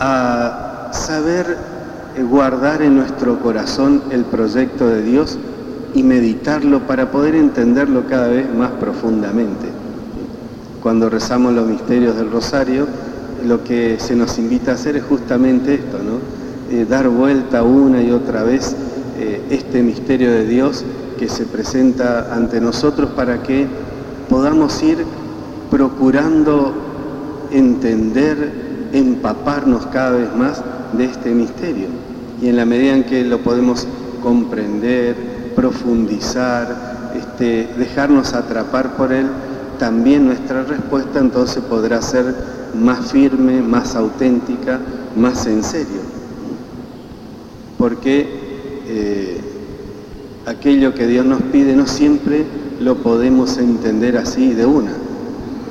a saber eh, guardar en nuestro corazón el proyecto de Dios y meditarlo para poder entenderlo cada vez más profundamente. Cuando rezamos los misterios del rosario, lo que se nos invita a hacer es justamente esto, ¿no? Eh, dar vuelta una y otra vez eh, este misterio de Dios que se presenta ante nosotros para que podamos ir procurando entender, empaparnos cada vez más de este misterio. Y en la medida en que lo podemos comprender, profundizar, este, dejarnos atrapar por él, también nuestra respuesta entonces podrá ser más firme, más auténtica, más en serio. Porque eh, aquello que Dios nos pide no siempre lo podemos entender así de una.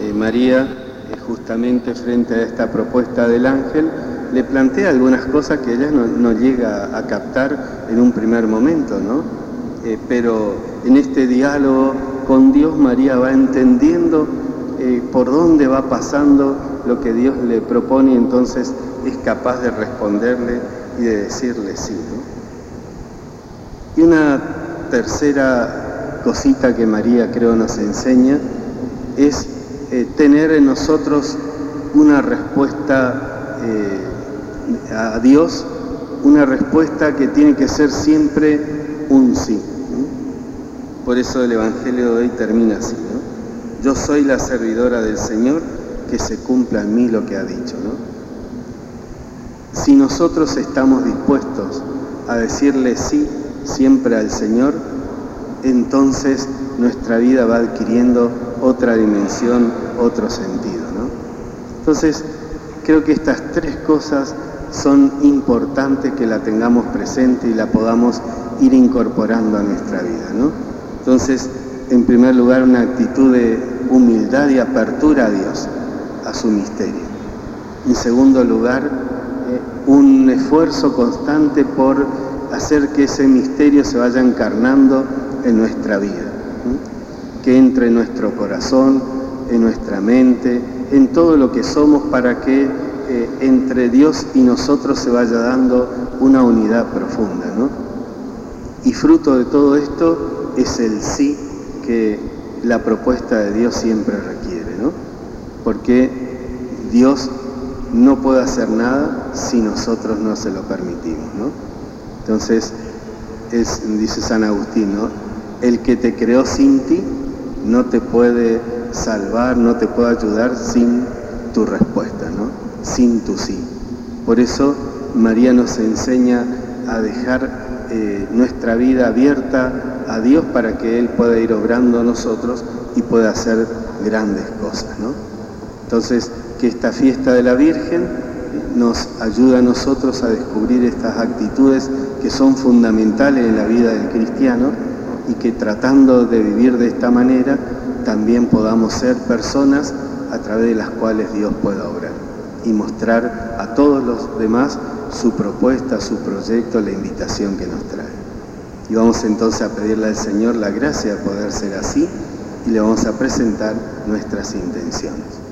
Eh, María, justamente frente a esta propuesta del ángel, le plantea algunas cosas que ella no, llega a captar en un primer momento, ¿no? pero en este diálogo con Dios María va entendiendo por dónde va pasando lo que Dios le propone y entonces es capaz de responderle y de decirle sí. Y una tercera cosita que María creo nos enseña es eh, tener en nosotros una respuesta eh, a Dios, una respuesta que tiene que ser siempre un sí. Por eso el Evangelio de hoy termina así. Yo soy la servidora del Señor que se cumpla en mí lo que ha dicho. Si nosotros estamos dispuestos a decirle sí siempre al Señor, entonces nuestra vida va adquiriendo otra dimensión, otro sentido. ¿no? Entonces, creo que estas tres cosas son importantes que la tengamos presente y la podamos ir incorporando a nuestra vida. ¿no? Entonces, en primer lugar, una actitud de humildad y apertura a Dios a su misterio. En segundo lugar, eh, un esfuerzo constante por hacer que ese misterio se vaya encarnando en nuestra vida, que entre en nuestro corazón, en nuestra mente, en todo lo que somos para que eh, entre Dios y nosotros se vaya dando una unidad profunda. Y fruto de todo esto es el sí que la propuesta de Dios siempre requiere. ¿no? porque Dios no puede hacer nada si nosotros no se lo permitimos, ¿no? Entonces, dice San Agustín, El que te creó sin ti no te puede salvar, no te puede ayudar sin tu respuesta, ¿no? Sin tu sí. Por eso María nos enseña a dejar eh, nuestra vida abierta a Dios para que Él pueda ir obrando a nosotros y pueda hacer grandes cosas, ¿no? Entonces, que esta fiesta de la Virgen nos ayude a nosotros a descubrir estas actitudes que son fundamentales en la vida del cristiano y que tratando de vivir de esta manera también podamos ser personas a través de las cuales Dios pueda obrar y mostrar a todos los demás su propuesta, su proyecto, la invitación que nos trae. Y vamos entonces a pedirle al Señor la gracia de poder ser así y le vamos a presentar nuestras intenciones.